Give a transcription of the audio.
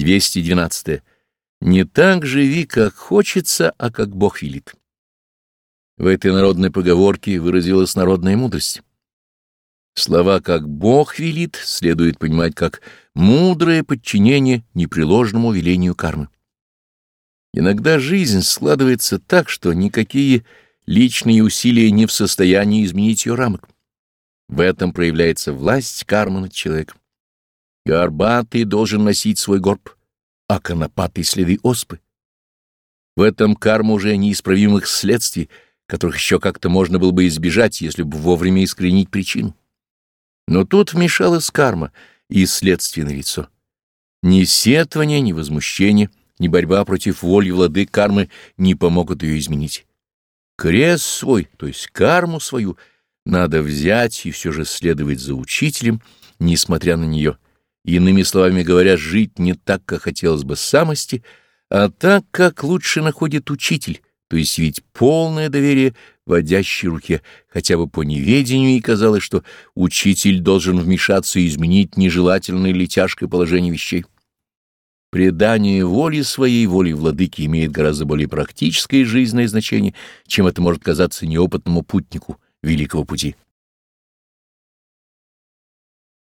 212. Не так живи, как хочется, а как Бог велит. В этой народной поговорке выразилась народная мудрость. Слова «как Бог велит» следует понимать как мудрое подчинение непреложному велению кармы. Иногда жизнь складывается так, что никакие личные усилия не в состоянии изменить ее рамок. В этом проявляется власть кармы над человеком. Горбатый должен носить свой горб, а конопатый — следы оспы. В этом карма уже неисправимых следствий, которых еще как-то можно было бы избежать, если бы вовремя искоренить причину. Но тут вмешалась карма и следствие налицо. Ни сетование, ни возмущение, ни борьба против воли влады кармы не помогут ее изменить. Крест свой, то есть карму свою, надо взять и все же следовать за учителем, несмотря на нее. Иными словами говоря, жить не так, как хотелось бы самости, а так, как лучше находит учитель, то есть ведь полное доверие водящей руке, хотя бы по неведению и казалось, что учитель должен вмешаться и изменить нежелательное или тяжкое положение вещей. Предание воли своей воли владыки имеет гораздо более практическое и жизненное значение, чем это может казаться неопытному путнику великого пути.